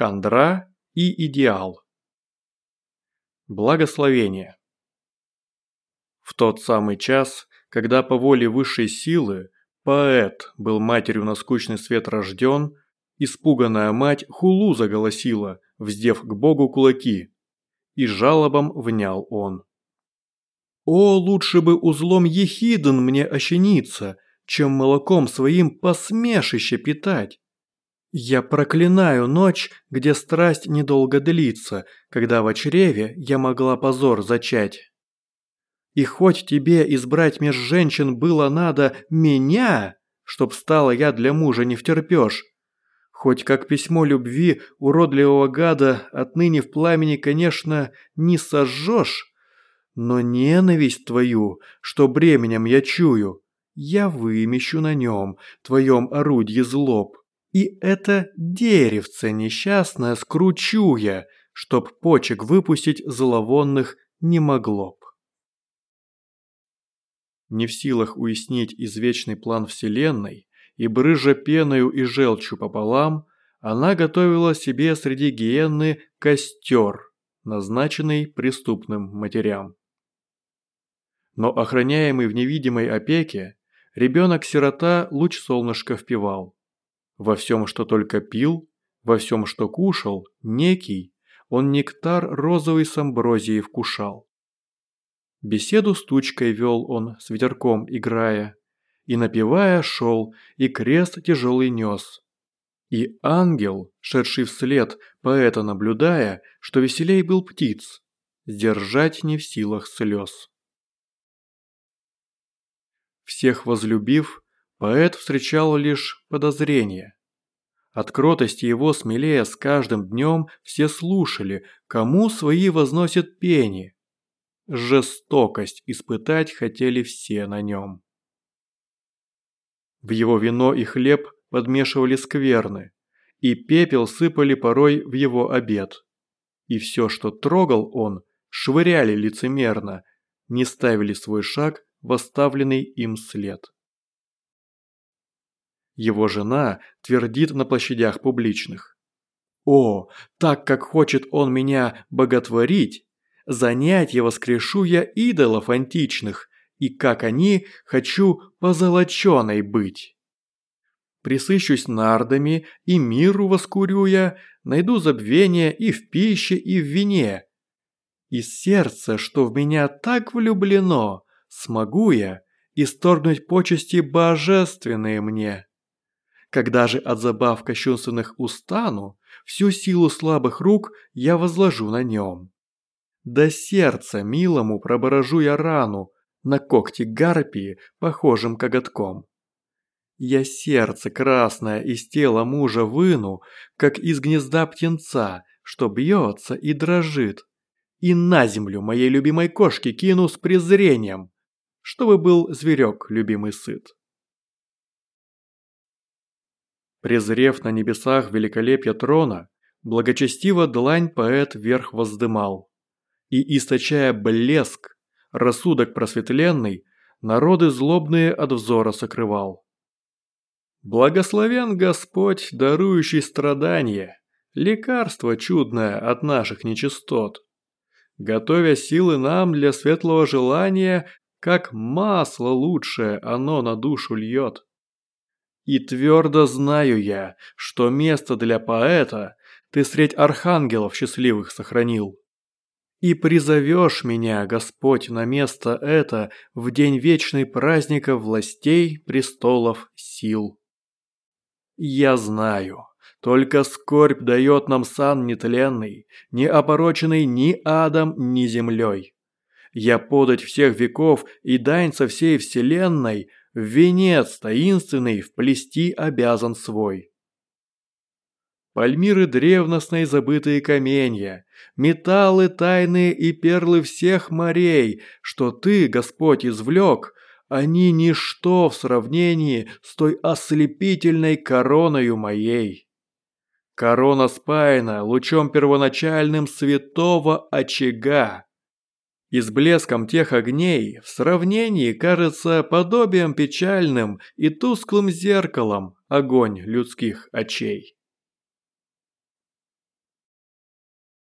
Хандра и идеал. Благословение. В тот самый час, когда по воле высшей силы поэт был матерью на скучный свет рожден, испуганная мать хулу заголосила, вздев к богу кулаки, и жалобам внял он. «О, лучше бы узлом ехиден мне ощениться, чем молоком своим посмешище питать!» Я проклинаю ночь, где страсть недолго длится, когда в чреве я могла позор зачать. И хоть тебе избрать меж женщин было надо меня, чтоб стала я для мужа не втерпёшь, хоть как письмо любви уродливого гада отныне в пламени, конечно, не сожжешь, но ненависть твою, что бременем я чую, я вымещу на нем, твоем орудье злоб. И это деревце несчастное скручу я, чтоб почек выпустить зловонных не могло б. Не в силах уяснить извечный план Вселенной, и брыжа пеною и желчью пополам, она готовила себе среди гиенны костер, назначенный преступным матерям. Но охраняемый в невидимой опеке, ребенок-сирота луч солнышка впивал. Во всем, что только пил, во всем, что кушал, некий, он нектар розовый с амброзией вкушал. Беседу с тучкой вел он, с ветерком играя, и напевая шел, и крест тяжелый нес. И ангел, шедший вслед, поэта наблюдая, что веселей был птиц, сдержать не в силах слез. Всех возлюбив, Поэт встречал лишь подозрения. От кротости его смелее с каждым днем все слушали, кому свои возносят пени. Жестокость испытать хотели все на нем. В его вино и хлеб подмешивали скверны, и пепел сыпали порой в его обед. И все, что трогал он, швыряли лицемерно, не ставили свой шаг в оставленный им след. Его жена твердит на площадях публичных. «О, так как хочет он меня боготворить, занять я воскрешу я идолов античных, и как они хочу позолоченной быть. Присыщусь нардами и миру воскурю я, найду забвение и в пище, и в вине. И сердце, что в меня так влюблено, смогу я исторгнуть почести божественные мне. Когда же от забав кощунственных устану, всю силу слабых рук я возложу на нем. До сердца милому проборожу я рану, на когти гарпии, похожим коготком. Я сердце красное из тела мужа выну, как из гнезда птенца, что бьется и дрожит. И на землю моей любимой кошки кину с презрением, чтобы был зверек любимый сыт. Презрев на небесах великолепие трона, благочестиво длань поэт вверх воздымал. И, источая блеск, рассудок просветленный, народы злобные от взора сокрывал. Благословен Господь, дарующий страдания, лекарство чудное от наших нечистот. Готовя силы нам для светлого желания, как масло лучшее оно на душу льет. И твердо знаю я, что место для поэта ты средь архангелов счастливых сохранил. И призовешь меня, Господь, на место это в день вечный праздника властей, престолов, сил. Я знаю, только скорбь дает нам сан нетленный, не опороченный ни адом, ни землей. Я подать всех веков и дань со всей вселенной – венец таинственный вплести обязан свой. Пальмиры древностной забытые каменья, металлы тайные и перлы всех морей, что ты, Господь, извлек, они ничто в сравнении с той ослепительной короною моей. Корона спаяна лучом первоначальным святого очага, и с блеском тех огней в сравнении кажется подобием печальным и тусклым зеркалом огонь людских очей.